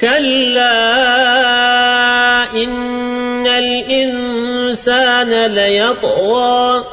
كلا إن الإنسان ليطغى